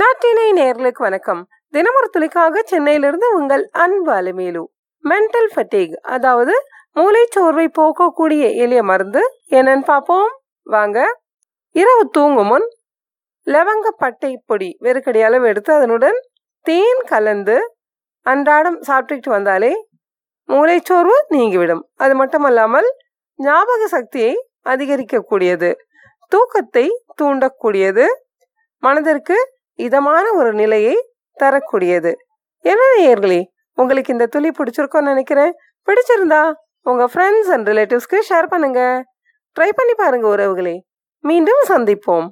நாட்டினை நேர்களுக்கு வணக்கம். தினமொரு துளிக்காக சென்னையிலிருந்து உங்கள் அன்பு அலுமேலு. மென்டல் ஃபட்டிக் அதாவது மூளைச்சோர்வை போக்கக்கூடிய எளிய மருந்து என்னன்னு பார்ப்போம். வாங்க. இரவு தூங்கும் முன் லவங்க பட்டை பொடி வெறுக்கடி அளவு எடுத்து அதனுடன் தேன் கலந்து அன்றாடம் சாப்பிட்டுக்கிட்டு வந்தாலே மூளைச்சோர்வு நீங்கிவிடும். அது மட்டுமல்லாமல் ஞாபக சக்தியை அதிகரிக்கக்கூடியது. தூக்கத்தை தூண்டக்கூடியது. மனதிற்கு இதமான ஒரு நிலையை தரக்கூடியது. என்ன நேயர்களே உங்களுக்கு இந்த துளி பிடிச்சிருக்கோன்னு நினைக்கிறேன். பிடிச்சிருந்தா உங்க ஃப்ரெண்ட்ஸ் அண்ட் ரிலேட்டிவ்ஸ்க்கு ஷேர் பண்ணுங்க. ட்ரை பண்ணி பாருங்க உறவுகளே. மீண்டும் சந்திப்போம்.